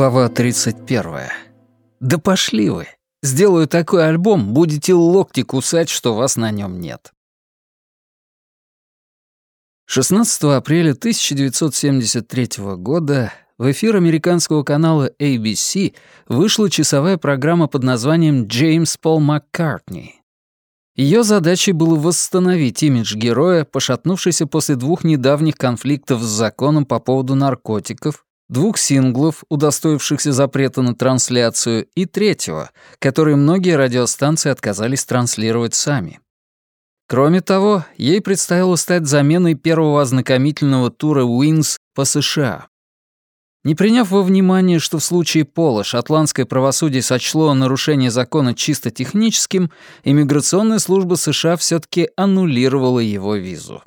Глава 31. Да пошли вы. Сделаю такой альбом, будете локти кусать, что вас на нем нет. 16 апреля 1973 года в эфир американского канала ABC вышла часовая программа под названием «Джеймс Пол Маккартни». Ее задачей было восстановить имидж героя, пошатнувшийся после двух недавних конфликтов с законом по поводу наркотиков, двух синглов, удостоившихся запрета на трансляцию, и третьего, который многие радиостанции отказались транслировать сами. Кроме того, ей предстояло стать заменой первого ознакомительного тура Wings по США. Не приняв во внимание, что в случае Пола шотландское правосудие сочло нарушение закона чисто техническим, иммиграционная служба США все таки аннулировала его визу.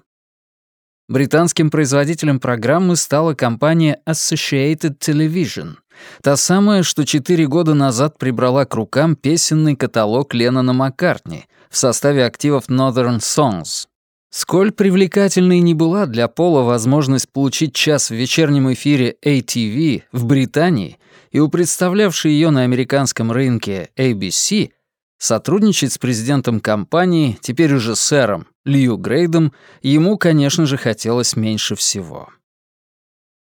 Британским производителем программы стала компания Associated Television, та самая, что четыре года назад прибрала к рукам песенный каталог Леннона Маккартни в составе активов Northern Songs. Сколь привлекательной не была для Пола возможность получить час в вечернем эфире ATV в Британии и у представлявшей ее на американском рынке ABC — Сотрудничать с президентом компании, теперь уже сэром, Лью Грейдом, ему, конечно же, хотелось меньше всего.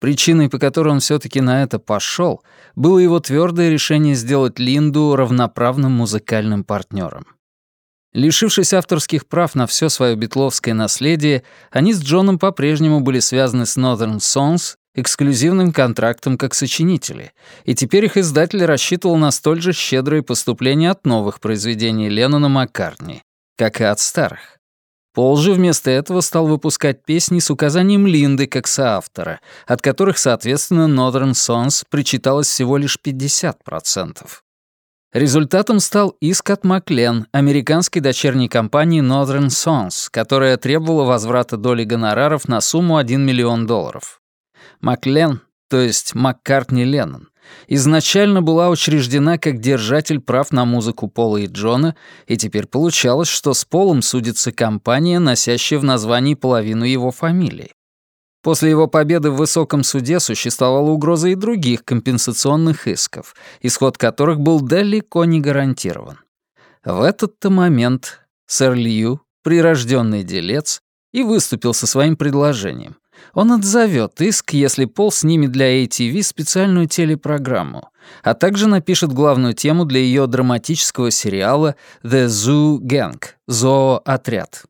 Причиной, по которой он все таки на это пошел, было его твердое решение сделать Линду равноправным музыкальным партнером. Лишившись авторских прав на все свое битловское наследие, они с Джоном по-прежнему были связаны с Northern Songs эксклюзивным контрактом как сочинители, и теперь их издатель рассчитывал на столь же щедрые поступления от новых произведений Леннона Маккартни, как и от старых. Пол же вместо этого стал выпускать песни с указанием Линды как соавтора, от которых, соответственно, Northern Songs причиталось всего лишь 50%. Результатом стал иск от Маклен, американской дочерней компании Northern Songs, которая требовала возврата доли гонораров на сумму 1 миллион долларов. Маклен, то есть Маккартни Леннон, изначально была учреждена как держатель прав на музыку Пола и Джона, и теперь получалось, что с Полом судится компания, носящая в названии половину его фамилии. После его победы в высоком суде существовала угроза и других компенсационных исков, исход которых был далеко не гарантирован. В этот-то момент сэр Лью, прирожденный делец, и выступил со своим предложением. Он отзовет иск, если Пол снимет для ATV специальную телепрограмму, а также напишет главную тему для ее драматического сериала «The Zoo Gang» — «Зоо-отряд».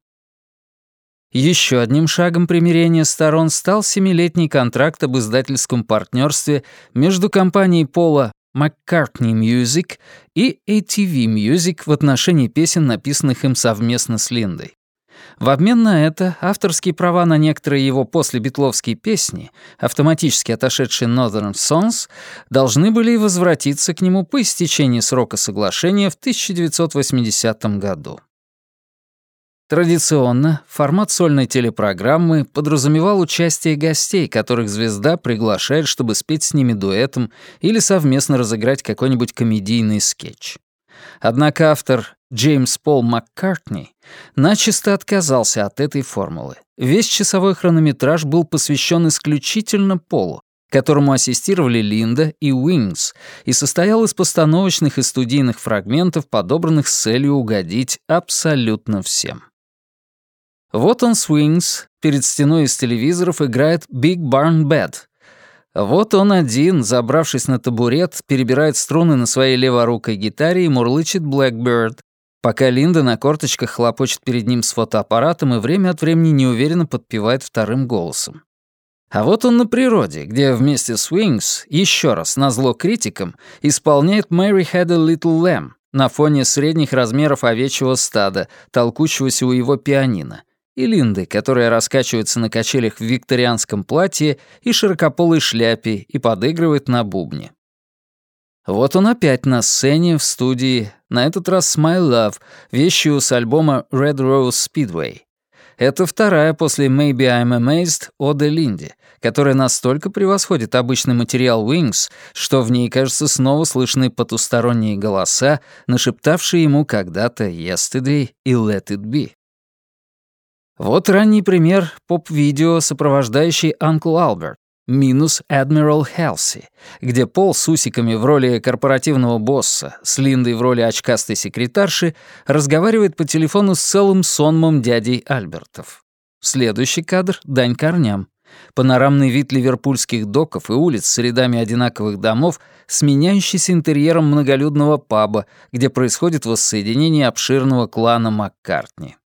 Еще одним шагом примирения сторон стал семилетний контракт об издательском партнерстве между компанией Пола McCartney Music и ATV Music в отношении песен, написанных им совместно с Линдой. В обмен на это авторские права на некоторые его послебитловские песни, автоматически отошедшие Northern Songs, должны были возвратиться к нему по истечении срока соглашения в 1980 году. Традиционно формат сольной телепрограммы подразумевал участие гостей, которых звезда приглашает, чтобы спеть с ними дуэтом или совместно разыграть какой-нибудь комедийный скетч. Однако автор Джеймс Пол Маккартни начисто отказался от этой формулы. Весь часовой хронометраж был посвящен исключительно Полу, которому ассистировали Линда и Уингс, и состоял из постановочных и студийных фрагментов, подобранных с целью угодить абсолютно всем. Вот он, Свингс, перед стеной из телевизоров играет «Big Barn Bed», вот он один, забравшись на табурет, перебирает струны на своей леворукой гитаре и мурлычет «Blackbird», пока Линда на корточках хлопочет перед ним с фотоаппаратом и время от времени неуверенно подпевает вторым голосом. А вот он на природе, где вместе с Wings, еще раз, назло критикам, исполняет «Mary had a little lamb» на фоне средних размеров овечьего стада, толкущегося у его пианино — и Линды, которая раскачивается на качелях в викторианском платье и широкополой шляпе и подыгрывает на бубне. Вот он опять на сцене в студии, на этот раз с My Love, вещью с альбома Red Rose Speedway. Это вторая после Maybe I'm Amazed ода Линде, которая настолько превосходит обычный материал Wings, что в ней, кажется, снова слышны потусторонние голоса, нашептавшие ему когда-то Yesterday и Let It Be. Вот ранний пример поп-видео, сопровождающий Uncle Albert, минус Admiral Хелси, где Пол с усиками в роли корпоративного босса, с Линдой в роли очкастой секретарши, разговаривает по телефону с целым сонмом дядей Альбертов. Следующий кадр — дань корням. Панорамный вид ливерпульских доков и улиц с рядами одинаковых домов, сменяющийся интерьером многолюдного паба, где происходит воссоединение обширного клана Маккартни.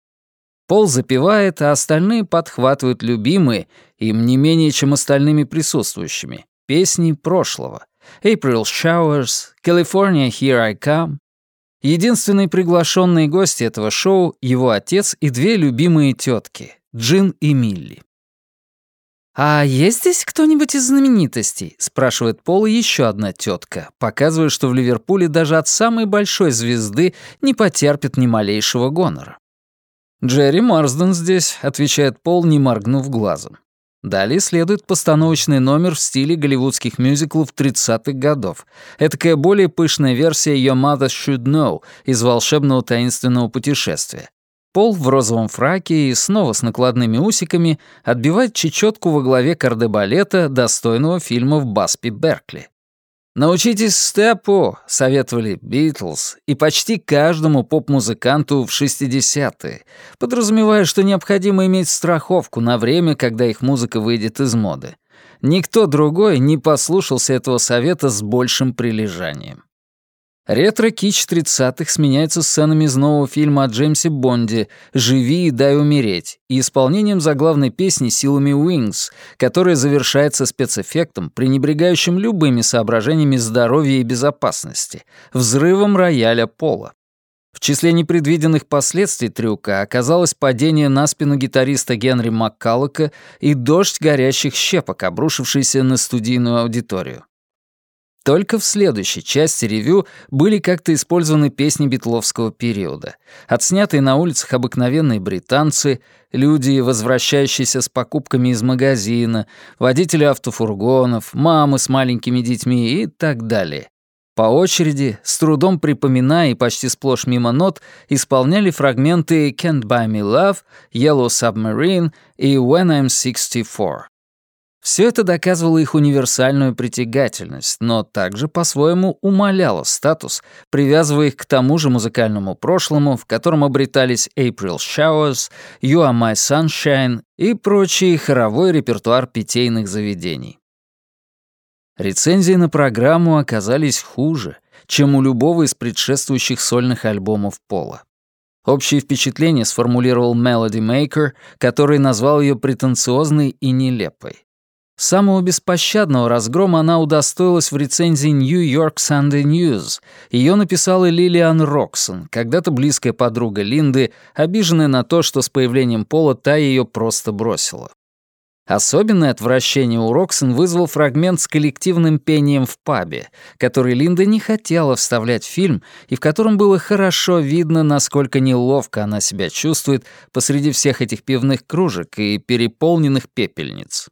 Пол запевает, а остальные подхватывают любимые, им не менее, чем остальными присутствующими, песни прошлого. «April Showers», «California, Here I Come». Единственные приглашенные гости этого шоу — его отец и две любимые тетки — Джин и Милли. «А есть здесь кто-нибудь из знаменитостей?» — спрашивает Пол еще одна тетка, показывая, что в Ливерпуле даже от самой большой звезды не потерпит ни малейшего гонора. «Джерри Марсден здесь», — отвечает Пол, не моргнув глазом. Далее следует постановочный номер в стиле голливудских мюзиклов 30-х годов. Этакая более пышная версия «Your Mother Should Know» из «Волшебного таинственного путешествия». Пол в розовом фраке и снова с накладными усиками отбивает чечетку во главе кардебалета, достойного фильма в Баспи Беркли. «Научитесь степу», — советовали Битлз, и почти каждому поп-музыканту в 60-е, подразумевая, что необходимо иметь страховку на время, когда их музыка выйдет из моды. Никто другой не послушался этого совета с большим прилежанием. Ретро-кич 30-х сменяется сценами из нового фильма о Джеймсе Бонде «Живи и дай умереть» и исполнением заглавной песни силами Wings, которая завершается спецэффектом, пренебрегающим любыми соображениями здоровья и безопасности, взрывом рояля Пола. В числе непредвиденных последствий трюка оказалось падение на спину гитариста Генри Маккаллока и дождь горящих щепок, обрушившийся на студийную аудиторию. Только в следующей части ревю были как-то использованы песни битловского периода. Отснятые на улицах обыкновенные британцы, люди, возвращающиеся с покупками из магазина, водители автофургонов, мамы с маленькими детьми и так далее. По очереди, с трудом припоминая и почти сплошь мимо нот, исполняли фрагменты «Can't Buy Me Love», «Yellow Submarine» и «When I'm 64». Все это доказывало их универсальную притягательность, но также по-своему умаляло статус, привязывая их к тому же музыкальному прошлому, в котором обретались April Showers, You Are My Sunshine и прочий хоровой репертуар питейных заведений. Рецензии на программу оказались хуже, чем у любого из предшествующих сольных альбомов Пола. Общее впечатление сформулировал Melody Maker, который назвал ее претенциозной и нелепой. Самого беспощадного разгрома она удостоилась в рецензии New York Sunday News. Ее написала Лилиан Роксон, когда-то близкая подруга Линды, обиженная на то, что с появлением Пола та ее просто бросила. Особенное отвращение у Роксон вызвал фрагмент с коллективным пением в пабе, который Линда не хотела вставлять в фильм и в котором было хорошо видно, насколько неловко она себя чувствует посреди всех этих пивных кружек и переполненных пепельниц.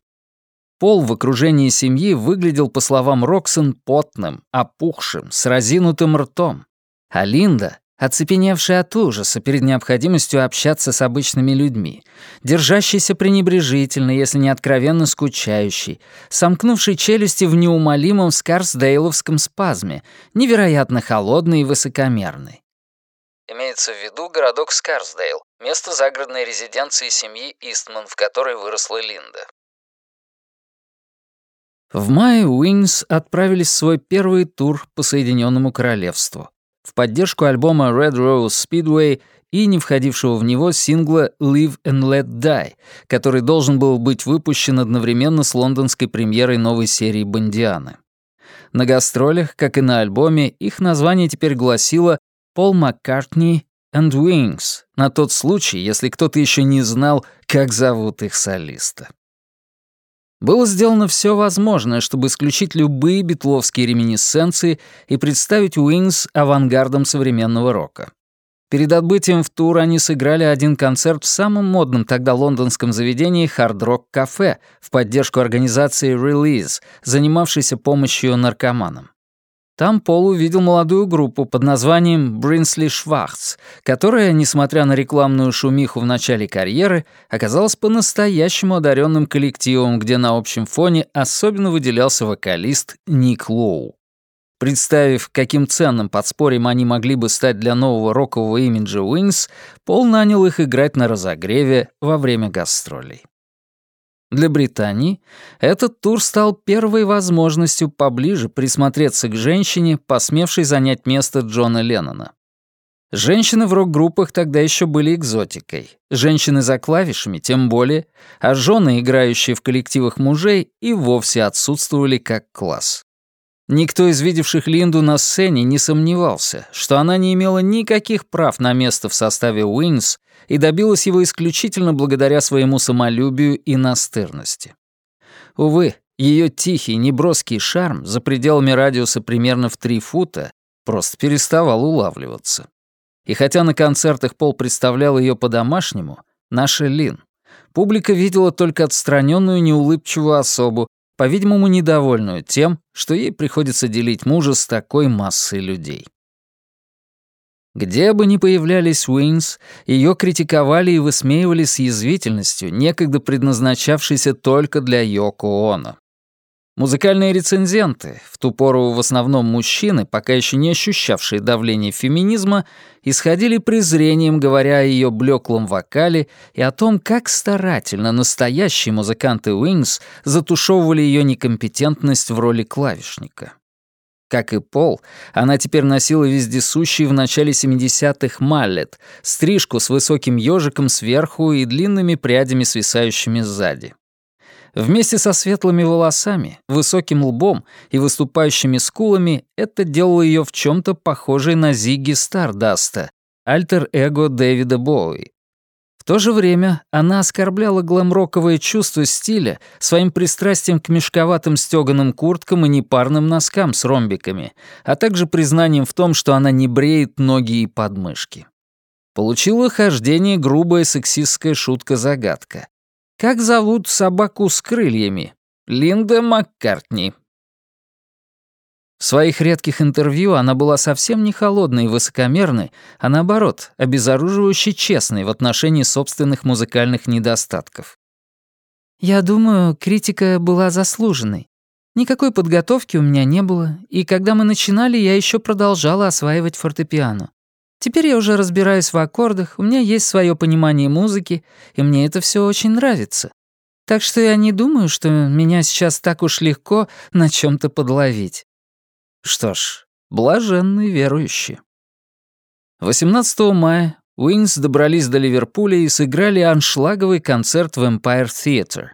Пол в окружении семьи выглядел, по словам Роксон, потным, опухшим, с разинутым ртом. А Линда, оцепеневшая от ужаса перед необходимостью общаться с обычными людьми, держащийся пренебрежительно, если не откровенно скучающий, сомкнувший челюсти в неумолимом скарсдейловском спазме, невероятно холодный и высокомерный. Имеется в виду городок Скарсдейл, место загородной резиденции семьи Истман, в которой выросла Линда. В мае Wings отправились в свой первый тур по Соединенному Королевству в поддержку альбома Red Rose Speedway и не входившего в него сингла Live and Let Die, который должен был быть выпущен одновременно с лондонской премьерой новой серии «Бондианы». На гастролях, как и на альбоме, их название теперь гласило «Пол Маккартни and Wings» на тот случай, если кто-то еще не знал, как зовут их солиста. Было сделано все возможное, чтобы исключить любые битловские реминисценции и представить Wings авангардом современного рока. Перед отбытием в тур они сыграли один концерт в самом модном тогда лондонском заведении Hard Rock Cafe в поддержку организации Release, занимавшейся помощью наркоманам. Там Пол увидел молодую группу под названием «Brinsley Schwarz», которая, несмотря на рекламную шумиху в начале карьеры, оказалась по-настоящему одаренным коллективом, где на общем фоне особенно выделялся вокалист Ник Лоу. Представив, каким ценным подспорьем они могли бы стать для нового рокового имиджа Wings, Пол нанял их играть на разогреве во время гастролей. Для Британии этот тур стал первой возможностью поближе присмотреться к женщине, посмевшей занять место Джона Леннона. Женщины в рок-группах тогда еще были экзотикой. Женщины за клавишами тем более, а жены, играющие в коллективах мужей, и вовсе отсутствовали как класс. Никто из видевших Линду на сцене не сомневался, что она не имела никаких прав на место в составе Wings и добилась его исключительно благодаря своему самолюбию и настырности. Увы, ее тихий, неброский шарм за пределами радиуса примерно в три фута просто переставал улавливаться. И хотя на концертах Пол представлял ее по-домашнему, наша Лин, публика видела только отстраненную неулыбчивую особу, по-видимому, недовольную тем, что ей приходится делить мужа с такой массой людей. Где бы ни появлялись Wings, ее критиковали и высмеивали с язвительностью, некогда предназначавшейся только для Йоко Оно. Музыкальные рецензенты, в ту пору в основном мужчины, пока еще не ощущавшие давление феминизма, исходили презрением, говоря о ее блеклом вокале и о том, как старательно настоящие музыканты Wings затушевывали ее некомпетентность в роли клавишника. Как и Пол, она теперь носила вездесущий в начале 70-х маллет, стрижку с высоким ежиком сверху и длинными прядями, свисающими сзади. Вместе со светлыми волосами, высоким лбом и выступающими скулами это делало ее в чем то похожей на Зигги Стардаста, альтер-эго Дэвида Боуи. В то же время она оскорбляла глэм-роковое чувство стиля своим пристрастием к мешковатым стёганым курткам и непарным носкам с ромбиками, а также признанием в том, что она не бреет ноги и подмышки. Получила хождение грубая сексистская шутка-загадка. Как зовут собаку с крыльями? Линда Маккартни. В своих редких интервью она была совсем не холодной и высокомерной, а наоборот, обезоруживающе честной в отношении собственных музыкальных недостатков. «Я думаю, критика была заслуженной. Никакой подготовки у меня не было, и когда мы начинали, я еще продолжала осваивать фортепиано. Теперь я уже разбираюсь в аккордах, у меня есть свое понимание музыки, и мне это все очень нравится. Так что я не думаю, что меня сейчас так уж легко на чем то подловить. Что ж, блаженные верующие. 18 мая Wings добрались до Ливерпуля и сыграли аншлаговый концерт в Empire Theatre.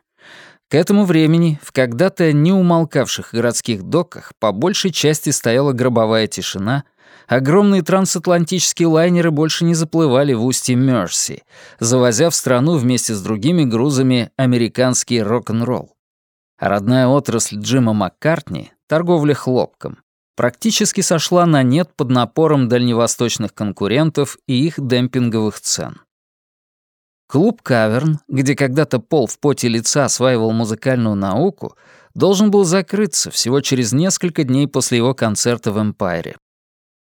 К этому времени в когда-то не умолкавших городских доках по большей части стояла гробовая тишина, огромные трансатлантические лайнеры больше не заплывали в устье Мерси, завозя в страну вместе с другими грузами американский рок-н-ролл. Родная отрасль Джима Маккартни, торговля хлопком, практически сошла на нет под напором дальневосточных конкурентов и их демпинговых цен. Клуб «Каверн», где когда-то Пол в поте лица осваивал музыкальную науку, должен был закрыться всего через несколько дней после его концерта в «Эмпайре».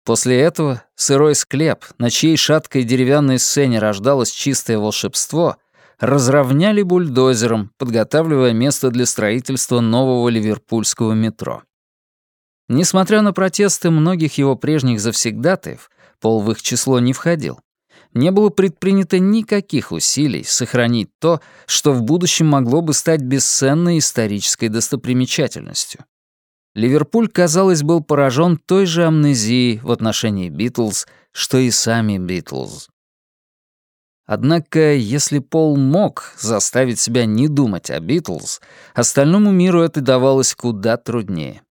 После этого сырой склеп, на чьей шаткой деревянной сцене рождалось чистое волшебство, разровняли бульдозером, подготавливая место для строительства нового ливерпульского метро. Несмотря на протесты многих его прежних завсегдатаев, Пол в их число не входил, не было предпринято никаких усилий сохранить то, что в будущем могло бы стать бесценной исторической достопримечательностью. Ливерпуль, казалось, был поражен той же амнезией в отношении Битлз, что и сами Битлз. Однако, если Пол мог заставить себя не думать о Битлз, остальному миру это давалось куда труднее.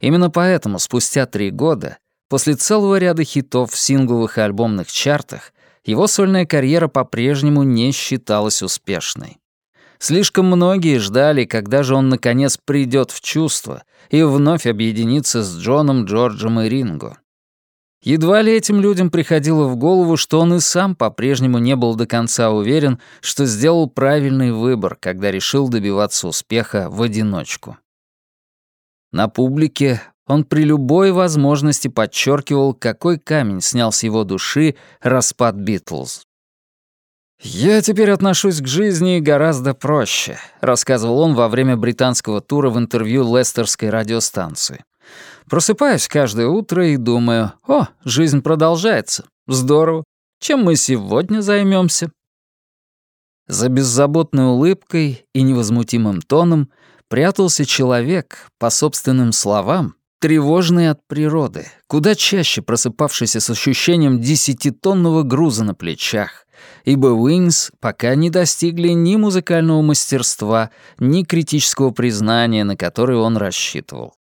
Именно поэтому спустя три года, после целого ряда хитов в сингловых и альбомных чартах, его сольная карьера по-прежнему не считалась успешной. Слишком многие ждали, когда же он наконец придет в чувство и вновь объединится с Джоном, Джорджем и Ринго. Едва ли этим людям приходило в голову, что он и сам по-прежнему не был до конца уверен, что сделал правильный выбор, когда решил добиваться успеха в одиночку. На публике он при любой возможности подчеркивал, какой камень снял с его души распад Битлз. «Я теперь отношусь к жизни гораздо проще», — рассказывал он во время британского тура в интервью Лестерской радиостанции. «Просыпаюсь каждое утро и думаю, о, жизнь продолжается. Здорово. Чем мы сегодня займемся? За беззаботной улыбкой и невозмутимым тоном прятался человек, по собственным словам, тревожный от природы, куда чаще просыпавшийся с ощущением десятитонного груза на плечах, ибо Wings пока не достигли ни музыкального мастерства, ни критического признания, на которое он рассчитывал.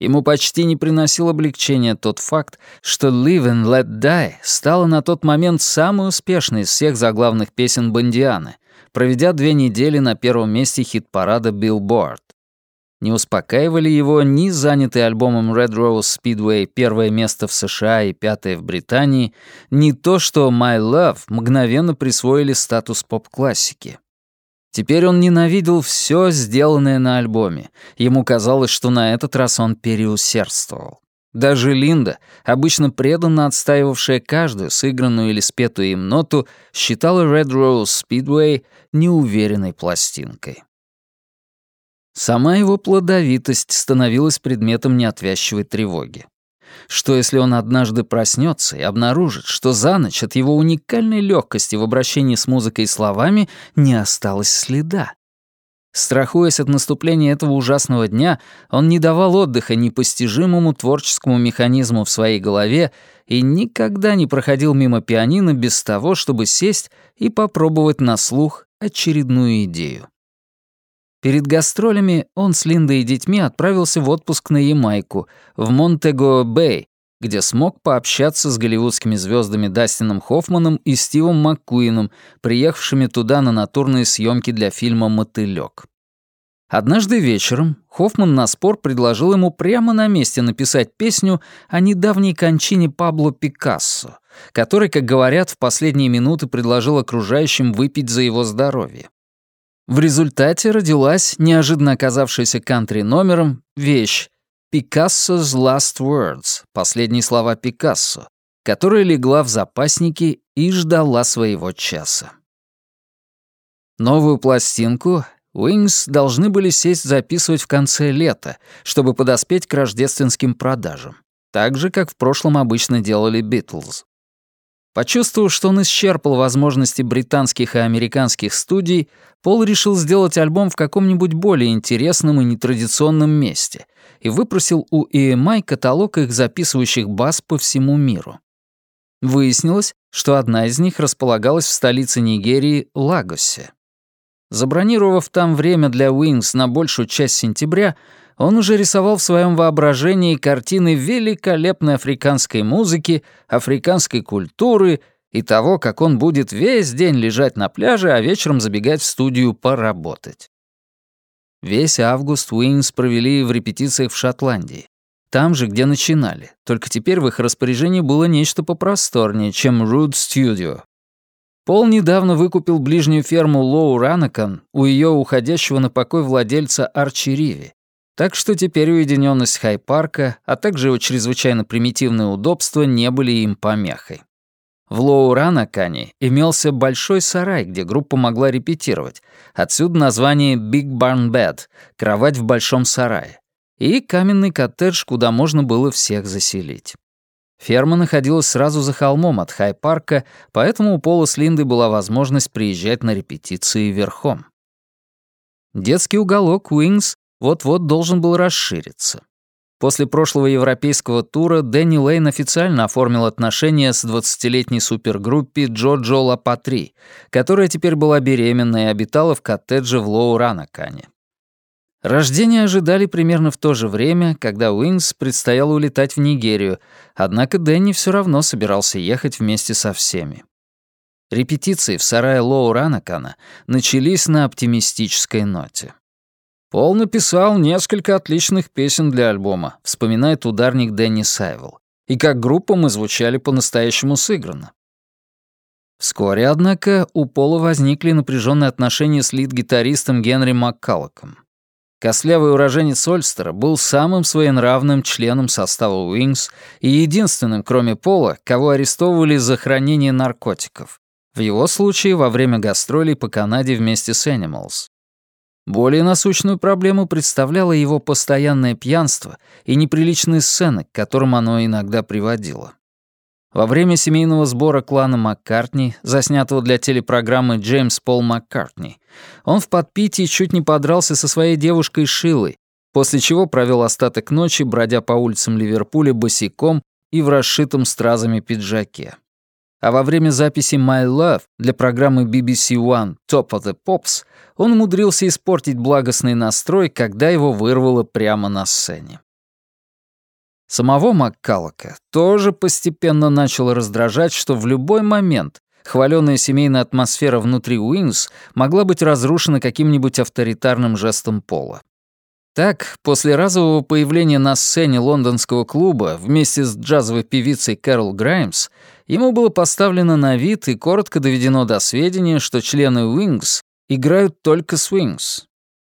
Ему почти не приносил облегчения тот факт, что «Live and Let Die» стала на тот момент самой успешной из всех заглавных песен Бондианы, проведя две недели на первом месте хит-парада Billboard. Не успокаивали его ни занятый альбомом Red Rose Speedway первое место в США и пятое в Британии, ни то, что My Love мгновенно присвоили статус поп-классики. Теперь он ненавидел все сделанное на альбоме. Ему казалось, что на этот раз он переусердствовал. Даже Линда, обычно преданно отстаивавшая каждую сыгранную или спетую им ноту, считала Red Rose Speedway неуверенной пластинкой. Сама его плодовитость становилась предметом неотвязчивой тревоги. Что если он однажды проснется и обнаружит, что за ночь от его уникальной легкости в обращении с музыкой и словами не осталось следа? Страхуясь от наступления этого ужасного дня, он не давал отдыха непостижимому творческому механизму в своей голове и никогда не проходил мимо пианино без того, чтобы сесть и попробовать на слух очередную идею. Перед гастролями он с Линдой и детьми отправился в отпуск на Ямайку, в Монтего-Бэй, где смог пообщаться с голливудскими звездами Дастином Хоффманом и Стивом МакКуином, приехавшими туда на натурные съемки для фильма «Мотылёк». Однажды вечером Хоффман на спор предложил ему прямо на месте написать песню о недавней кончине Пабло Пикассо, который, как говорят, в последние минуты предложил окружающим выпить за его здоровье. В результате родилась, неожиданно оказавшаяся кантри-номером, вещь «Picasso's Last Words» — последние слова Пикассо, которая легла в запасники и ждала своего часа. Новую пластинку Wings должны были сесть записывать в конце лета, чтобы подоспеть к рождественским продажам, так же, как в прошлом обычно делали Битлз. Почувствовав, что он исчерпал возможности британских и американских студий, Пол решил сделать альбом в каком-нибудь более интересном и нетрадиционном месте и выпросил у EMI каталог их записывающих баз по всему миру. Выяснилось, что одна из них располагалась в столице Нигерии — Лагосе. Забронировав там время для Wings на большую часть сентября, он уже рисовал в своем воображении картины великолепной африканской музыки, африканской культуры и того, как он будет весь день лежать на пляже, а вечером забегать в студию поработать. Весь август Wings провели в репетициях в Шотландии. Там же, где начинали, только теперь в их распоряжении было нечто попросторнее, чем Rude Studio. Пол недавно выкупил ближнюю ферму Лоу Ранакан у ее уходящего на покой владельца Арчи Риви, так что теперь уединенность Хай-парка, а также его чрезвычайно примитивные удобства не были им помехой. В Лоуранакане имелся большой сарай, где группа могла репетировать. Отсюда название Big Barn Bed — кровать в большом сарае. И каменный коттедж, куда можно было всех заселить. Ферма находилась сразу за холмом от Хай-парка, поэтому у Пола с Линдой была возможность приезжать на репетиции верхом. Детский уголок Wings вот-вот должен был расшириться. После прошлого европейского тура Дэнни Лейн официально оформил отношения с 20-летней супергруппи Джоджо Лапатри, которая теперь была беременна и обитала в коттедже в Лоу-Ранакане. Рождение ожидали примерно в то же время, когда Wings предстояло улетать в Нигерию, однако Дэнни все равно собирался ехать вместе со всеми. Репетиции в сарае Лоу Ранакана начались на оптимистической ноте. Пол написал несколько отличных песен для альбома, вспоминает ударник Дэнни Сайвелл. И как группа мы звучали по-настоящему сыгранно. Вскоре, однако, у Пола возникли напряженные отношения с лид-гитаристом Генри Маккаллоком. Костлявый уроженец Ольстера был самым своенравным членом состава Уинкс и единственным, кроме Пола, кого арестовывали за хранение наркотиков. В его случае во время гастролей по Канаде вместе с Animals. Более насущную проблему представляло его постоянное пьянство и неприличные сцены, к которым оно иногда приводило. Во время семейного сбора клана Маккартни, заснятого для телепрограммы «Джеймс Пол Маккартни», он в подпитии чуть не подрался со своей девушкой Шилой, после чего провел остаток ночи, бродя по улицам Ливерпуля босиком и в расшитом стразами пиджаке. А во время записи «My Love» для программы BBC One «Top of the Pops» он умудрился испортить благостный настрой, когда его вырвало прямо на сцене. Самого Маккаллока тоже постепенно начало раздражать, что в любой момент хваленная семейная атмосфера внутри Wings могла быть разрушена каким-нибудь авторитарным жестом Пола. Так, после разового появления на сцене лондонского клуба вместе с джазовой певицей Кэрол Граймс, ему было поставлено на вид и коротко доведено до сведения, что члены Уинкс играют только свингс.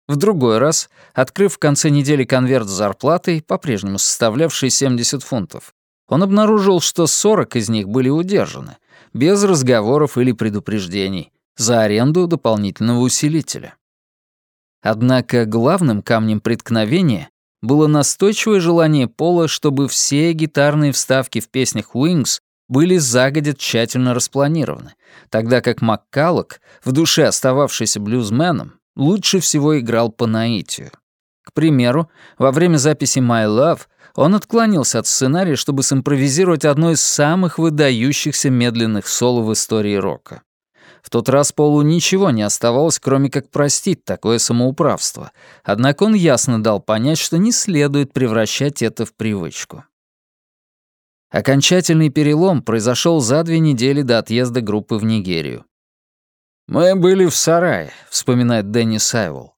В другой раз, открыв в конце недели конверт с зарплатой, по-прежнему составлявший 70 фунтов, он обнаружил, что 40 из них были удержаны, без разговоров или предупреждений, за аренду дополнительного усилителя. Однако главным камнем преткновения было настойчивое желание Пола, чтобы все гитарные вставки в песнях Wings были загодя тщательно распланированы, тогда как Маккаллок, в душе остававшийся блюзменом, лучше всего играл по наитию. К примеру, во время записи «My Love» он отклонился от сценария, чтобы симпровизировать одно из самых выдающихся медленных соло в истории рока. В тот раз Полу ничего не оставалось, кроме как простить такое самоуправство, однако он ясно дал понять, что не следует превращать это в привычку. Окончательный перелом произошел за две недели до отъезда группы в Нигерию. «Мы были в сарае», — вспоминает Дэнни Сайвелл.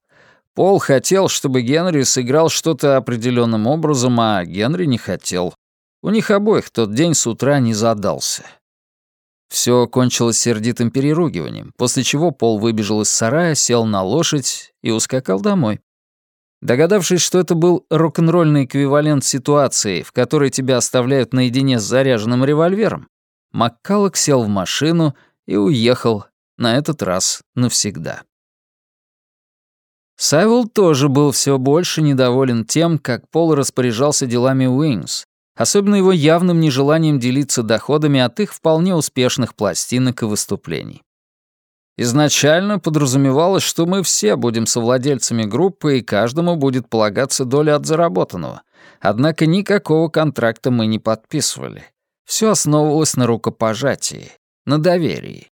Пол хотел, чтобы Генри сыграл что-то определенным образом, а Генри не хотел. У них обоих тот день с утра не задался. Все кончилось сердитым переругиванием, после чего Пол выбежал из сарая, сел на лошадь и ускакал домой. Догадавшись, что это был рок-н-ролльный эквивалент ситуации, в которой тебя оставляют наедине с заряженным револьвером, Маккаллок сел в машину и уехал, на этот раз навсегда. Сайвелл тоже был все больше недоволен тем, как Пол распоряжался делами Wings, особенно его явным нежеланием делиться доходами от их вполне успешных пластинок и выступлений. Изначально подразумевалось, что мы все будем совладельцами группы и каждому будет полагаться доля от заработанного. Однако никакого контракта мы не подписывали. Все основывалось на рукопожатии, на доверии.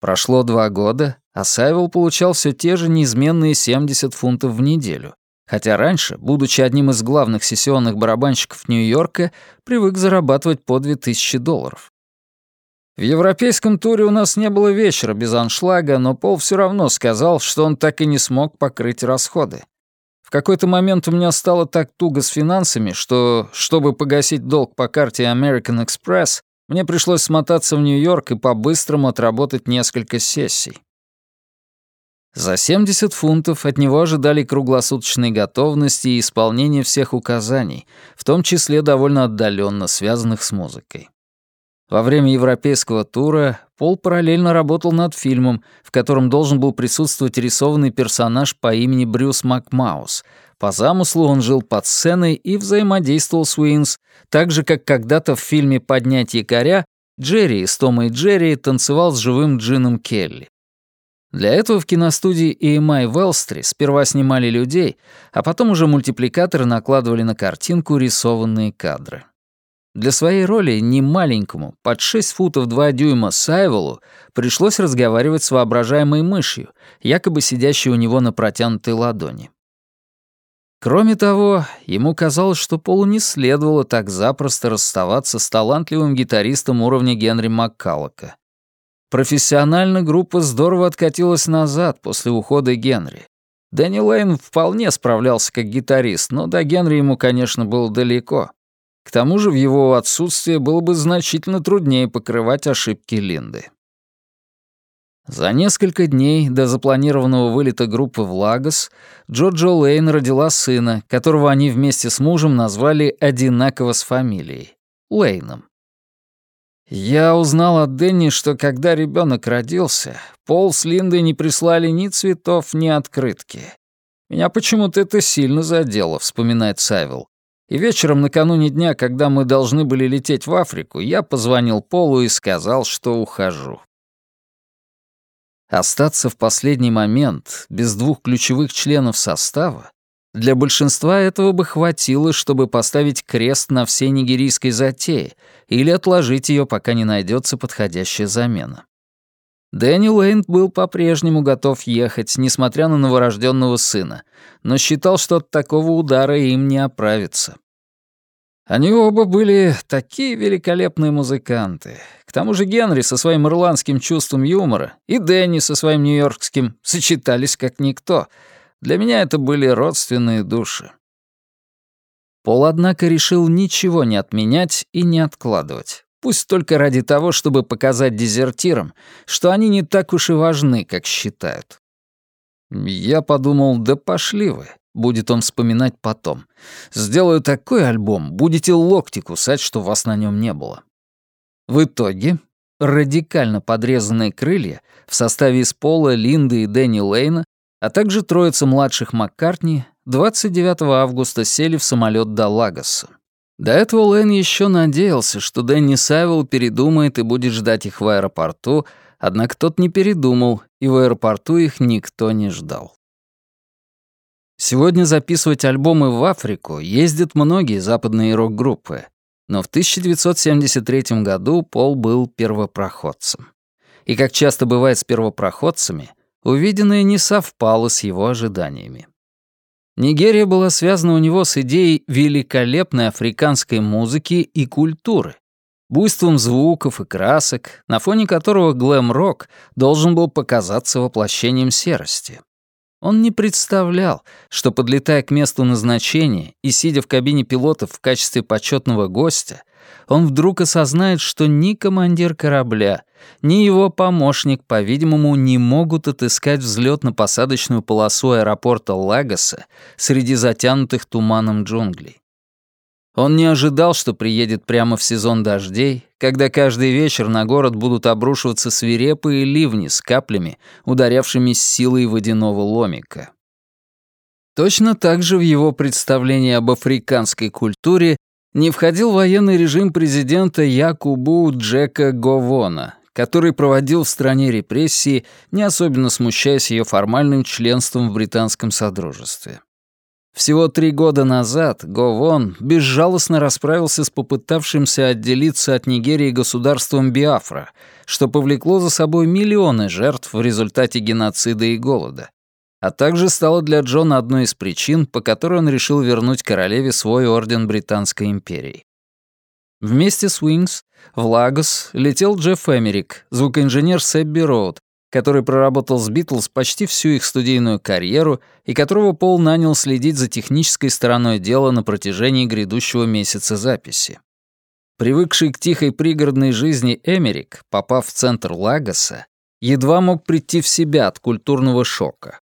Прошло два года, а Сайвел получал все те же неизменные 70 фунтов в неделю, хотя раньше, будучи одним из главных сессионных барабанщиков Нью-Йорка, привык зарабатывать по 2000 долларов. В европейском туре у нас не было вечера без аншлага, но Пол все равно сказал, что он так и не смог покрыть расходы. В какой-то момент у меня стало так туго с финансами, что, чтобы погасить долг по карте American Express, мне пришлось смотаться в Нью-Йорк и по-быстрому отработать несколько сессий. За 70 фунтов от него ожидали круглосуточной готовности и исполнения всех указаний, в том числе довольно отдаленно связанных с музыкой. Во время европейского тура Пол параллельно работал над фильмом, в котором должен был присутствовать рисованный персонаж по имени Брюс Макмаус, по замыслу он жил под сценой и взаимодействовал с Wings, так же, как когда-то в фильме «Поднять якоря» Джерри из Тома и Джерри танцевал с живым Джином Келли. Для этого в киностудии EMI в Элстри сперва снимали людей, а потом уже мультипликаторы накладывали на картинку рисованные кадры. Для своей роли немаленькому, под 6 футов 2 дюйма Сайвелу, пришлось разговаривать с воображаемой мышью, якобы сидящей у него на протянутой ладони. Кроме того, ему казалось, что Полу не следовало так запросто расставаться с талантливым гитаристом уровня Генри Маккаллока. Профессионально группа здорово откатилась назад после ухода Генри. Дэнни Лейн вполне справлялся как гитарист, но до Генри ему, конечно, было далеко. К тому же в его отсутствие было бы значительно труднее покрывать ошибки Линды. За несколько дней до запланированного вылета группы в Лагос Джорджо Лейн родила сына, которого они вместе с мужем назвали одинаково с фамилией — Лейном. Я узнал от Дэнни, что когда ребенок родился, Пол с Линдой не прислали ни цветов, ни открытки. Меня почему-то это сильно задело, вспоминает Савил. И вечером накануне дня, когда мы должны были лететь в Африку, я позвонил Полу и сказал, что ухожу. Остаться в последний момент без двух ключевых членов состава для большинства этого бы хватило, чтобы поставить крест на всей нигерийской затее или отложить ее, пока не найдется подходящая замена. Дэнни Лейн был по-прежнему готов ехать, несмотря на новорожденного сына, но считал, что от такого удара им не оправиться. Они оба были такие великолепные музыканты. К тому же Генри со своим ирландским чувством юмора и Дэнни со своим нью-йоркским сочетались как никто. Для меня это были родственные души. Пол, однако, решил ничего не отменять и не откладывать. Пусть только ради того, чтобы показать дезертирам, что они не так уж и важны, как считают. Я подумал, да пошли вы. Будет он вспоминать потом. Сделаю такой альбом, будете локти кусать, что вас на нем не было. В итоге радикально подрезанные крылья в составе из Пола, Линды и Дэнни Лейна, а также троица младших Маккартни 29 августа сели в самолет до Лагоса. До этого Лейн еще надеялся, что Дэнни Сайвелл передумает и будет ждать их в аэропорту, однако тот не передумал, и в аэропорту их никто не ждал. Сегодня записывать альбомы в Африку ездят многие западные рок-группы, но в 1973 году Пол был первопроходцем. И как часто бывает с первопроходцами, увиденное не совпало с его ожиданиями. Нигерия была связана у него с идеей великолепной африканской музыки и культуры, буйством звуков и красок, на фоне которого глэм-рок должен был показаться воплощением серости. Он не представлял, что, подлетая к месту назначения и сидя в кабине пилотов в качестве почетного гостя, он вдруг осознает, что ни командир корабля, ни его помощник, по-видимому, не могут отыскать взлетно-посадочную полосу аэропорта Лагоса среди затянутых туманом джунглей. Он не ожидал, что приедет прямо в сезон дождей, когда каждый вечер на город будут обрушиваться свирепые ливни с каплями, ударявшими с силой водяного ломика. Точно так же в его представлении об африканской культуре не входил военный режим президента Якубу Джека Говона, который проводил в стране репрессии, не особенно смущаясь ее формальным членством в британском содружестве. Всего три года назад Говон безжалостно расправился с попытавшимся отделиться от Нигерии государством Биафра, что повлекло за собой миллионы жертв в результате геноцида и голода, а также стало для Джона одной из причин, по которой он решил вернуть королеве свой орден Британской империи. Вместе с Уинкс в Лагос летел Джефф Эмерик, звукоинженер Себби Роуд, который проработал с Битлз почти всю их студийную карьеру и которого Пол нанял следить за технической стороной дела на протяжении грядущего месяца записи. Привыкший к тихой пригородной жизни Эмерик, попав в центр Лагоса, едва мог прийти в себя от культурного шока.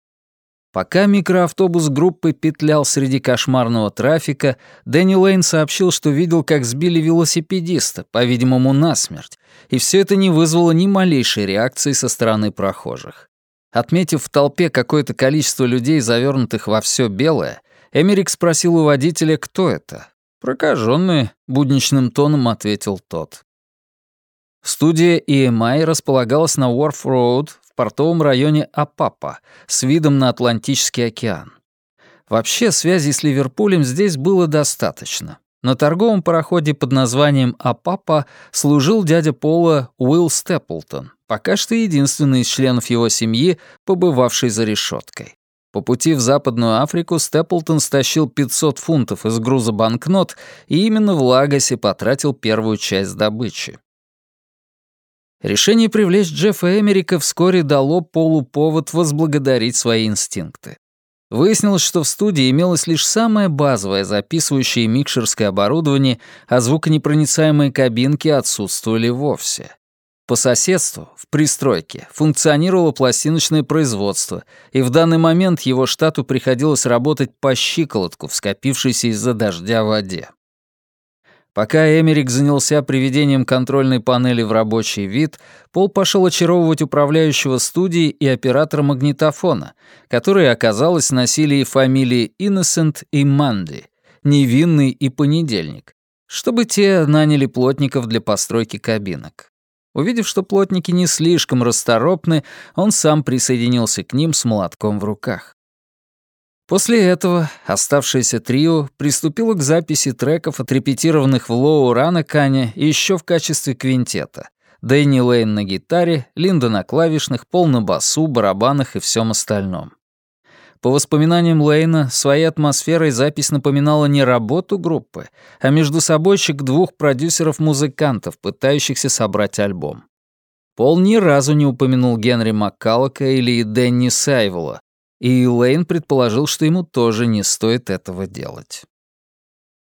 Пока микроавтобус группы петлял среди кошмарного трафика, Дэнни Лейн сообщил, что видел, как сбили велосипедиста, по-видимому, насмерть, и все это не вызвало ни малейшей реакции со стороны прохожих. Отметив в толпе какое-то количество людей, завернутых во все белое, Эмерик спросил у водителя, кто это. «Прокаженные», — будничным тоном ответил тот. Студия EMI располагалась на Уорф-Роуд портовом районе Апапа с видом на Атлантический океан. Вообще, связи с Ливерпулем здесь было достаточно. На торговом пароходе под названием Апапа служил дядя Пола Уилл Степлтон, пока что единственный из членов его семьи, побывавший за решеткой. По пути в Западную Африку Степлтон стащил 500 фунтов из груза банкнот и именно в Лагосе потратил первую часть добычи. Решение привлечь Джеффа Эмерика вскоре дало Полу повод возблагодарить свои инстинкты. Выяснилось, что в студии имелось лишь самое базовое записывающее микшерское оборудование, а звуконепроницаемые кабинки отсутствовали вовсе. По соседству, в пристройке, функционировало пластиночное производство, и в данный момент его штату приходилось работать по щиколотку в скопившейся из-за дождя воде. Пока Эмерик занялся приведением контрольной панели в рабочий вид, Пол пошел очаровывать управляющего студии и оператора магнитофона, которые, оказалось, носили и фамилии Innocent и Манди, Невинный и Понедельник, чтобы те наняли плотников для постройки кабинок. Увидев, что плотники не слишком расторопны, он сам присоединился к ним с молотком в руках. После этого оставшееся трио приступило к записи треков, отрепетированных в Лоу Ранакане еще в качестве квинтета. Дэнни Лейн на гитаре, Линда на клавишных, Пол на басу, барабанах и всем остальном. По воспоминаниям Лейна, своей атмосферой запись напоминала не работу группы, а между собойщик двух продюсеров-музыкантов, пытающихся собрать альбом. Пол ни разу не упомянул Генри Маккаллока или Дэнни Сайвола, и Лейн предположил, что ему тоже не стоит этого делать.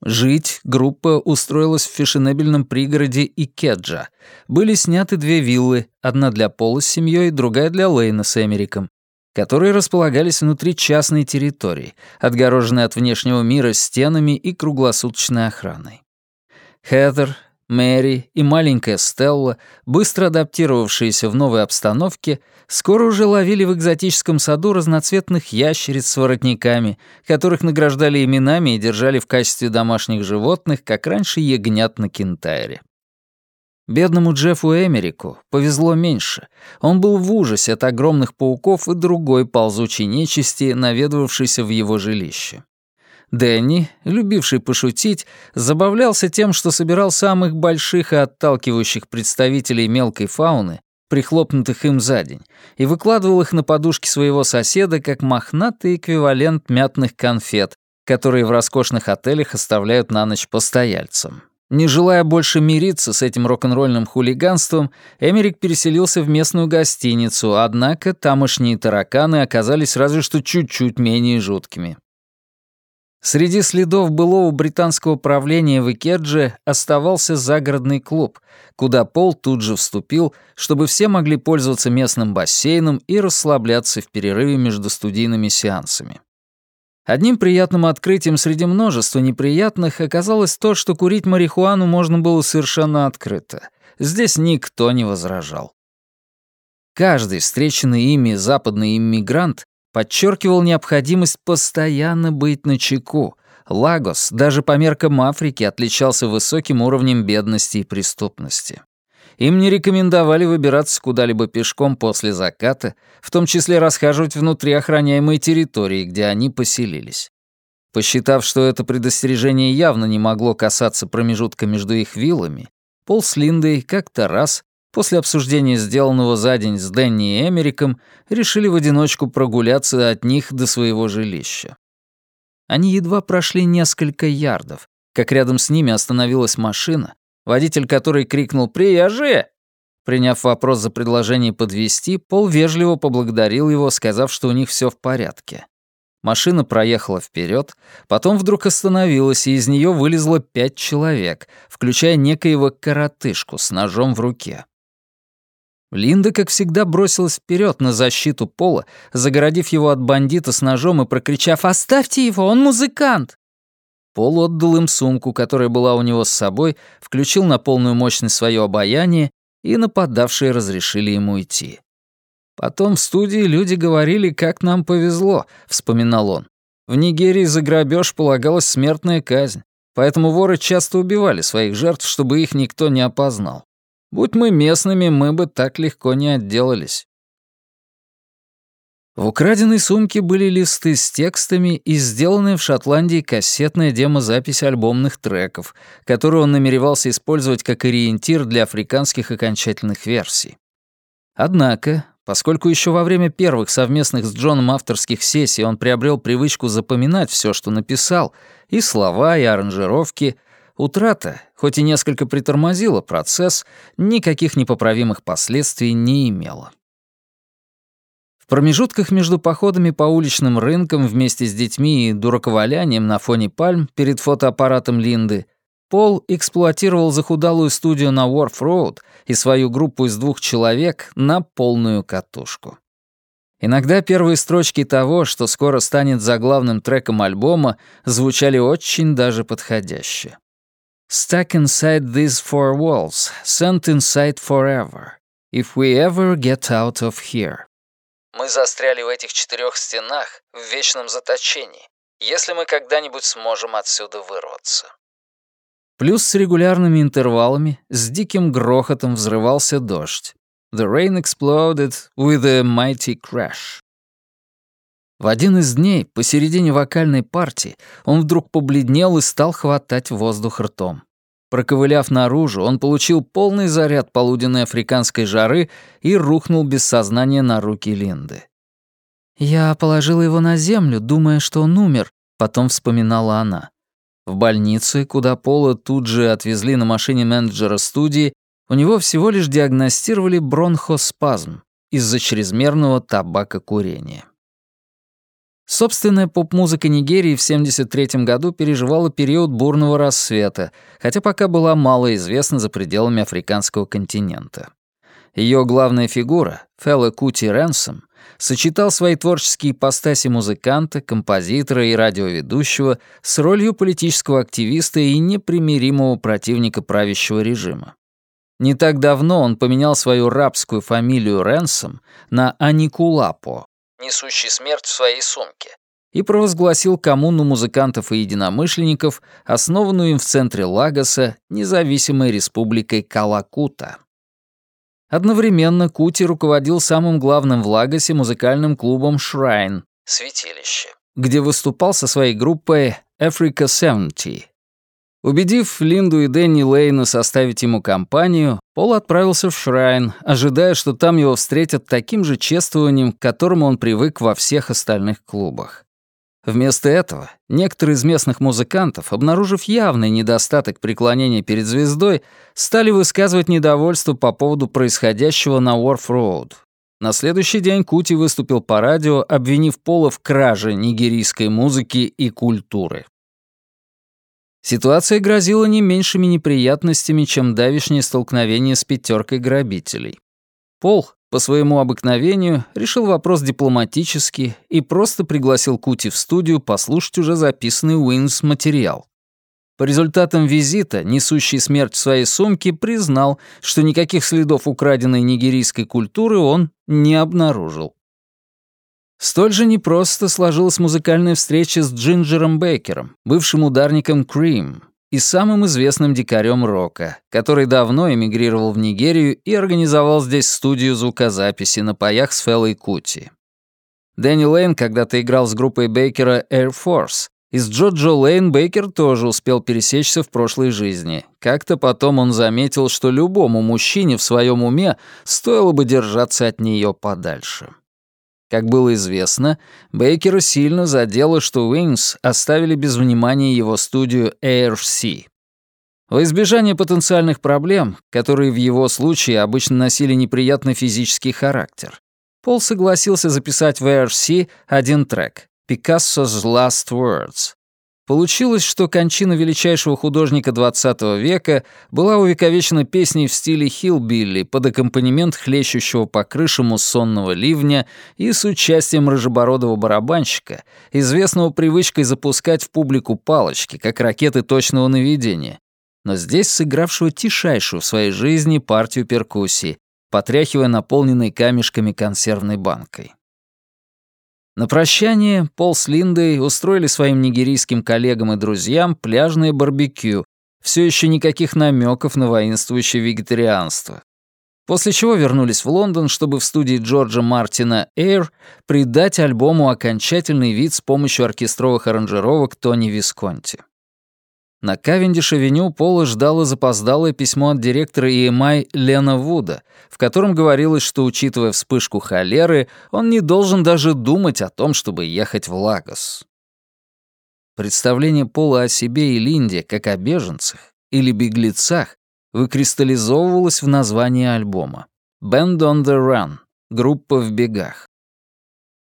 Жить группа устроилась в фешенебельном пригороде Икеджа. Были сняты две виллы, одна для Пола с семьей, другая для Лейна с Эмериком, которые располагались внутри частной территории, отгороженной от внешнего мира стенами и круглосуточной охраной. Хедер, Мэри и маленькая Стелла, быстро адаптировавшиеся в новой обстановке, скоро уже ловили в экзотическом саду разноцветных ящериц с воротниками, которых награждали именами и держали в качестве домашних животных, как раньше ягнят на кентайре. Бедному Джеффу Эмерику повезло меньше. Он был в ужасе от огромных пауков и другой ползучей нечисти, наведывавшейся в его жилище. Дэнни, любивший пошутить, забавлялся тем, что собирал самых больших и отталкивающих представителей мелкой фауны, прихлопнутых им за день, и выкладывал их на подушки своего соседа как мохнатый эквивалент мятных конфет, которые в роскошных отелях оставляют на ночь постояльцам. Не желая больше мириться с этим рок-н-ролльным хулиганством, Эмерик переселился в местную гостиницу, однако тамошние тараканы оказались разве что чуть-чуть менее жуткими. Среди следов былого британского правления в Икедже оставался загородный клуб, куда Пол тут же вступил, чтобы все могли пользоваться местным бассейном и расслабляться в перерыве между студийными сеансами. Одним приятным открытием среди множества неприятных оказалось то, что курить марихуану можно было совершенно открыто. Здесь никто не возражал. Каждый встреченный ими западный иммигрант подчеркивал необходимость постоянно быть на чеку. Лагос даже по меркам Африки отличался высоким уровнем бедности и преступности. Им не рекомендовали выбираться куда-либо пешком после заката, в том числе расхаживать внутри охраняемой территории, где они поселились. Посчитав, что это предостережение явно не могло касаться промежутка между их виллами, Пол с Линдой как-то раз После обсуждения сделанного за день с Дэнни и Эмериком решили в одиночку прогуляться от них до своего жилища. Они едва прошли несколько ярдов, как рядом с ними остановилась машина, водитель которой крикнул «Приезжи!». Приняв вопрос за предложение подвести, Пол вежливо поблагодарил его, сказав, что у них все в порядке. Машина проехала вперед, потом вдруг остановилась, и из нее вылезло пять человек, включая некоего коротышку с ножом в руке. Линда, как всегда, бросилась вперед на защиту Пола, загородив его от бандита с ножом и прокричав «Оставьте его, он музыкант!». Пол отдал им сумку, которая была у него с собой, включил на полную мощность свое обаяние, и нападавшие разрешили ему идти. «Потом в студии люди говорили, как нам повезло», — вспоминал он. «В Нигерии за грабеж полагалась смертная казнь, поэтому воры часто убивали своих жертв, чтобы их никто не опознал. Будь мы местными, мы бы так легко не отделались. В украденной сумке были листы с текстами и сделанная в Шотландии кассетная демозапись альбомных треков, которую он намеревался использовать как ориентир для африканских окончательных версий. Однако, поскольку еще во время первых совместных с Джоном авторских сессий он приобрел привычку запоминать все, что написал, и слова, и аранжировки — Утрата, хоть и несколько притормозила процесс, никаких непоправимых последствий не имела. В промежутках между походами по уличным рынкам вместе с детьми и дураковалянием на фоне пальм перед фотоаппаратом Линды Пол эксплуатировал захудалую студию на Уорф-Роуд и свою группу из двух человек на полную катушку. Иногда первые строчки того, что скоро станет заглавным треком альбома, звучали очень даже подходяще. «Stuck inside these four walls, sent inside forever, if we ever get out of here». Мы застряли в этих четырех стенах в вечном заточении, если мы когда-нибудь сможем отсюда вырваться. Плюс с регулярными интервалами, с диким грохотом взрывался дождь. The rain exploded with a mighty crash. В один из дней, посередине вокальной партии, он вдруг побледнел и стал хватать воздух ртом. Проковыляв наружу, он получил полный заряд полуденной африканской жары и рухнул без сознания на руки Линды. «Я положила его на землю, думая, что он умер», — потом вспоминала она. В больнице, куда Пола тут же отвезли на машине менеджера студии, у него всего лишь диагностировали бронхоспазм из-за чрезмерного табакокурения. Собственная поп-музыка Нигерии в 1973 году переживала период бурного рассвета, хотя пока была мало известна за пределами африканского континента. Ее главная фигура, Фелла Кути Ренсом, сочетал свои творческие ипостаси музыканта, композитора и радиоведущего с ролью политического активиста и непримиримого противника правящего режима. Не так давно он поменял свою рабскую фамилию Ренсом на Аникулапо, несущий смерть в своей сумке, и провозгласил коммуну музыкантов и единомышленников, основанную им в центре Лагоса, независимой республикой Калакута. Одновременно Кути руководил самым главным в Лагосе музыкальным клубом «Шрайн» — «Святилище», где выступал со своей группой «Africa 70», Убедив Линду и Дэнни Лейна составить ему компанию, Пол отправился в Шрайн, ожидая, что там его встретят таким же чествованием, к которому он привык во всех остальных клубах. Вместо этого некоторые из местных музыкантов, обнаружив явный недостаток преклонения перед звездой, стали высказывать недовольство по поводу происходящего на Уорф-Роуд. На следующий день Кути выступил по радио, обвинив Пола в краже нигерийской музыки и культуры. Ситуация грозила не меньшими неприятностями, чем давишнее столкновение с пятеркой грабителей. Пол, по своему обыкновению, решил вопрос дипломатически и просто пригласил Кути в студию послушать уже записанный Wings материал. По результатам визита, несущий смерть в своей сумке, признал, что никаких следов украденной нигерийской культуры он не обнаружил. Столь же непросто сложилась музыкальная встреча с Джинджером Бейкером, бывшим ударником Cream и самым известным дикарем рока, который давно эмигрировал в Нигерию и организовал здесь студию звукозаписи на паях с Феллой Кути. Дэнни Лейн когда-то играл с группой Бейкера Air Force, и с Джо-Джо Лейн Бейкер тоже успел пересечься в прошлой жизни. Как-то потом он заметил, что любому мужчине в своем уме стоило бы держаться от нее подальше. Как было известно, Бейкера сильно задело, что Wings оставили без внимания его студию ARC. Во избежание потенциальных проблем, которые в его случае обычно носили неприятный физический характер, Пол согласился записать в ARC один трек «Picasso's Last Words», Получилось, что кончина величайшего художника XX века была увековечена песней в стиле хиллбилли под аккомпанемент хлещущего по крышам муссонного ливня и с участием рыжебородого барабанщика, известного привычкой запускать в публику палочки, как ракеты точного наведения, но здесь сыгравшего тишайшую в своей жизни партию перкуссии, потряхивая наполненной камешками консервной банкой. На прощание Пол с Линдой устроили своим нигерийским коллегам и друзьям пляжное барбекю, все еще никаких намеков на воинствующее вегетарианство. После чего вернулись в Лондон, чтобы в студии Джорджа Мартина «Air» придать альбому окончательный вид с помощью оркестровых аранжировок Тони Висконти. На Кавендиш-авеню Пола ждало запоздалое письмо от директора EMI Лена Вуда, в котором говорилось, что, учитывая вспышку холеры, он не должен даже думать о том, чтобы ехать в Лагос. Представление Пола о себе и Линде как о беженцах или беглецах выкристаллизовывалось в названии альбома «Band on the Run» — группа в бегах.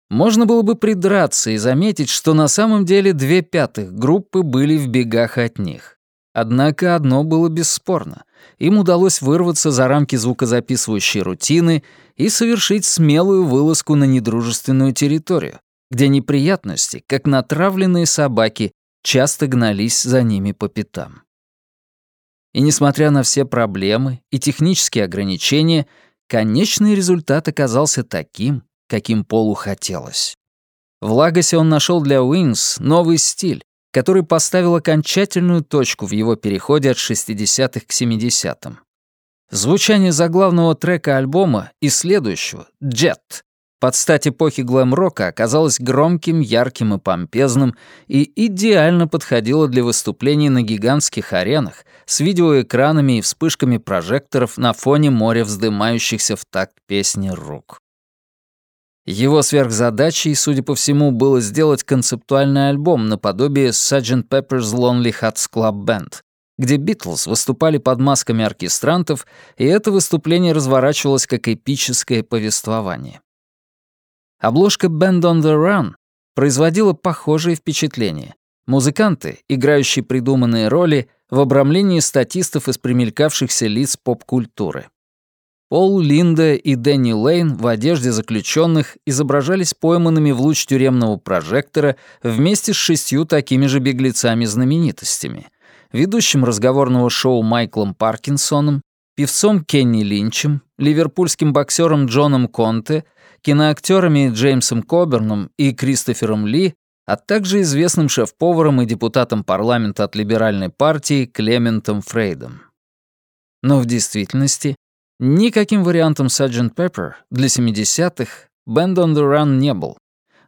Можно было бы придраться и заметить, что на самом деле две пятых группы были в бегах от них. Однако одно было бесспорно. Им удалось вырваться за рамки звукозаписывающей рутины и совершить смелую вылазку на недружественную территорию, где неприятности, как натравленные собаки, часто гнались за ними по пятам. И несмотря на все проблемы и технические ограничения, конечный результат оказался таким, каким Полу хотелось. В Лагосе он нашел для Wings новый стиль, который поставил окончательную точку в его переходе от 60-х к 70-м. Звучание заглавного трека альбома и следующего, «Jet», под стать эпохи глэм-рока оказалось громким, ярким и помпезным и идеально подходило для выступлений на гигантских аренах с видеоэкранами и вспышками прожекторов на фоне моря вздымающихся в такт песни рук. Его сверхзадачей, судя по всему, было сделать концептуальный альбом наподобие Sgt. Pepper's Lonely Hearts Club Band, где Битлз выступали под масками оркестрантов, и это выступление разворачивалось как эпическое повествование. Обложка Band on the Run производила похожее впечатление. Музыканты, играющие придуманные роли, в обрамлении статистов из примелькавшихся лиц поп-культуры. Пол, Линда и Дэнни Лейн в одежде заключенных изображались пойманными в луч тюремного прожектора вместе с шестью такими же беглецами-знаменитостями. Ведущим разговорного шоу Майклом Паркинсоном, певцом Кенни Линчем, ливерпульским боксером Джоном Конте, киноактерами Джеймсом Коберном и Кристофером Ли, а также известным шеф-поваром и депутатом парламента от либеральной партии Клементом Фрейдом. Но в действительности Никаким вариантом Sgt. Pepper для 70-х Band on the Run не был.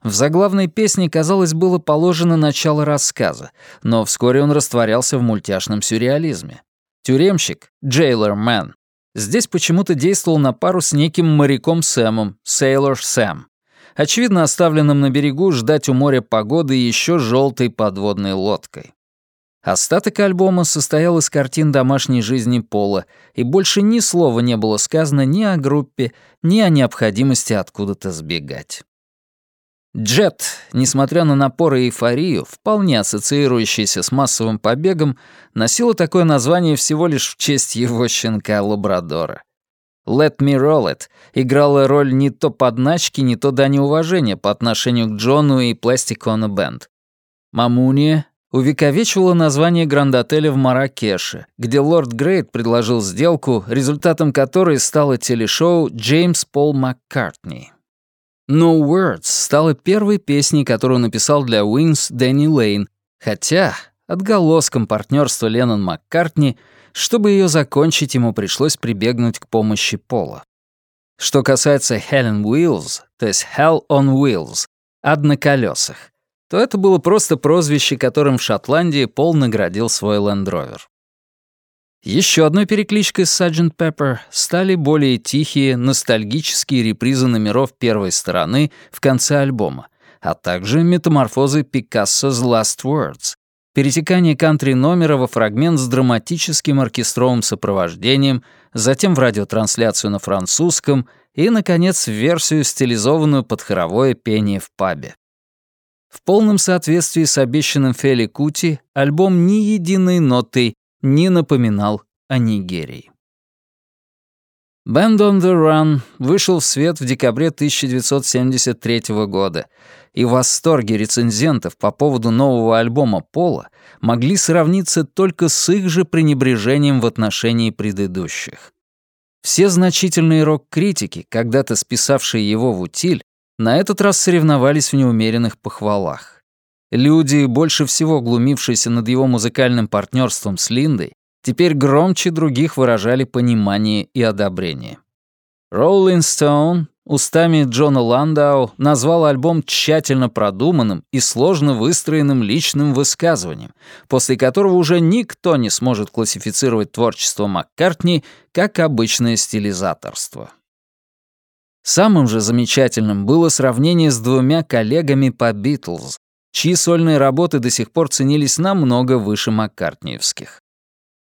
В заглавной песне, казалось, было положено начало рассказа, но вскоре он растворялся в мультяшном сюрреализме. Тюремщик, Джейлор Мэн, здесь почему-то действовал на пару с неким моряком Сэмом, Sailor Сэм, очевидно оставленным на берегу ждать у моря погоды еще желтой подводной лодкой. Остаток альбома состоял из картин домашней жизни Пола, и больше ни слова не было сказано ни о группе, ни о необходимости откуда-то сбегать. Джет, несмотря на напор и эйфорию, вполне ассоциирующийся с массовым побегом, носила такое название всего лишь в честь его щенка-лабрадора. «Let Me Roll It» играла роль не то подначки, не то дани уважения по отношению к Джону и Пластикона Бенд. Мамуния увековечивала название гранд-отеля в Маракеше, где лорд Грейт предложил сделку, результатом которой стало телешоу «Джеймс Пол Маккартни». «No Words» стала первой песней, которую написал для Wings Дэнни Лейн, хотя отголоском партнерства Леннон Маккартни, чтобы ее закончить, ему пришлось прибегнуть к помощи Пола. Что касается Helen Wheels, то есть Hell on Wheels, ад на колесах, то это было просто прозвище, которым в Шотландии Пол наградил свой Land Еще одной перекличкой с Sgt. Pepper стали более тихие, ностальгические репризы номеров первой стороны в конце альбома, а также метаморфозы Пикассо's Last Words, перетекание кантри-номера во фрагмент с драматическим оркестровым сопровождением, затем в радиотрансляцию на французском и, наконец, в версию, стилизованную под хоровое пение в пабе. В полном соответствии с обещанным Фели Кути, альбом ни единой нотой не напоминал о Нигерии. «Band on the Run» вышел в свет в декабре 1973 года, и восторги рецензентов по поводу нового альбома Пола могли сравниться только с их же пренебрежением в отношении предыдущих. Все значительные рок-критики, когда-то списавшие его в утиль, на этот раз соревновались в неумеренных похвалах. Люди, больше всего глумившиеся над его музыкальным партнерством с Линдой, теперь громче других выражали понимание и одобрение. Rolling Stone устами Джона Ландау назвал альбом тщательно продуманным и сложно выстроенным личным высказыванием, после которого уже никто не сможет классифицировать творчество Маккартни как обычное стилизаторство. Самым же замечательным было сравнение с двумя коллегами по «Битлз», чьи сольные работы до сих пор ценились намного выше маккартниевских.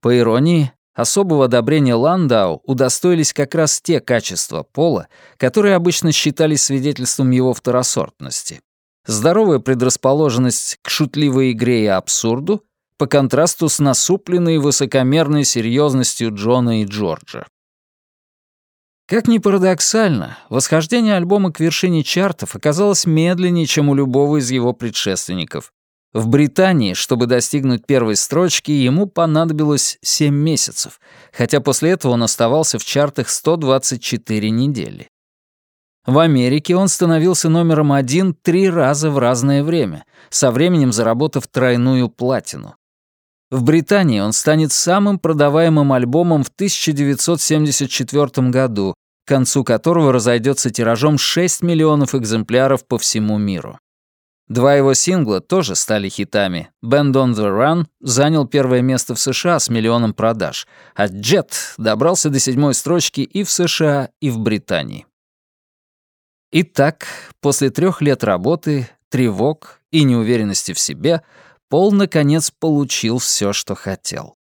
По иронии, особого одобрения Ландау удостоились как раз те качества Пола, которые обычно считались свидетельством его второсортности. Здоровая предрасположенность к шутливой игре и абсурду по контрасту с насупленной высокомерной серьезностью Джона и Джорджа. Как ни парадоксально, восхождение альбома к вершине чартов оказалось медленнее, чем у любого из его предшественников. В Британии, чтобы достигнуть первой строчки, ему понадобилось 7 месяцев, хотя после этого он оставался в чартах 124 недели. В Америке он становился номером один три раза в разное время, со временем заработав тройную платину. В Британии он станет самым продаваемым альбомом в 1974 году, к концу которого разойдется тиражом 6 миллионов экземпляров по всему миру. Два его сингла тоже стали хитами. «Band on the Run» занял первое место в США с миллионом продаж, а «Jet» добрался до седьмой строчки и в США, и в Британии. Итак, после трех лет работы, тревог и неуверенности в себе, Пол наконец получил все, что хотел.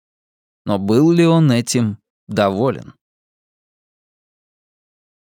Но был ли он этим доволен?